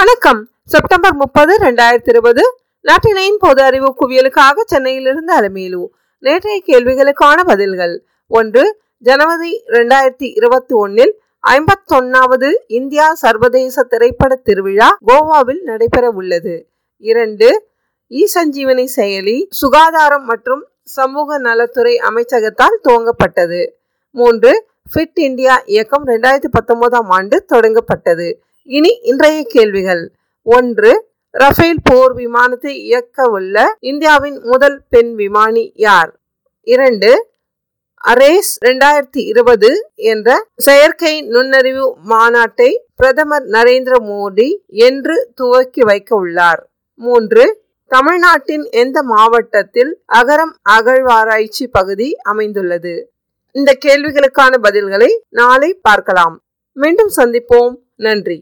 வணக்கம். செப்டம்பர் முப்பது ரெண்டாயிரத்தி இருபது. நாட்டினையின் பொது அறிவு குவியலுக்காக சென்னையிலிருந்து அலமேலு நேற்றைய கேள்விகளுக்கான பதில்கள். ஒன்று ஜனவரி இரண்டாயிரத்தி இருபத்தி ஒன்னில் ஐம்பத்தொன்னாவது இந்தியா சர்வதேச திரைப்பட திருவிழா கோவாவில் நடைபெற உள்ளது இரண்டு இ சஞ்சீவனி செயலி சுகாதாரம் மற்றும் சமூக நலத்துறை அமைச்சகத்தால் துவங்கப்பட்டது. மூன்று ஃபிட் இந்தியா இயக்கம் ரெண்டாயிரத்தி பத்தொன்பதாம் ஆண்டு தொடங்கப்பட்டது. இனி இன்றைய கேள்விகள். ஒன்று ரஃபேல் போர் விமானத்தை இயக்கவுள்ள இந்தியாவின் முதல் பெண் விமானி யார்? இரண்டு அரேஸ் இரண்டாயிரத்தி இருபது என்ற செயற்கை நுண்ணறிவு மாநாட்டை பிரதமர் நரேந்திர மோடி என்று துவக்கி வைக்க உள்ளார். மூன்று தமிழ்நாட்டின் எந்த மாவட்டத்தில் அகரம் அகழ்வாராய்ச்சி பகுதி அமைந்துள்ளது? இந்த கேள்விகளுக்கான பதில்களை நாளை பார்க்கலாம். மீண்டும் சந்திப்போம். நன்றி.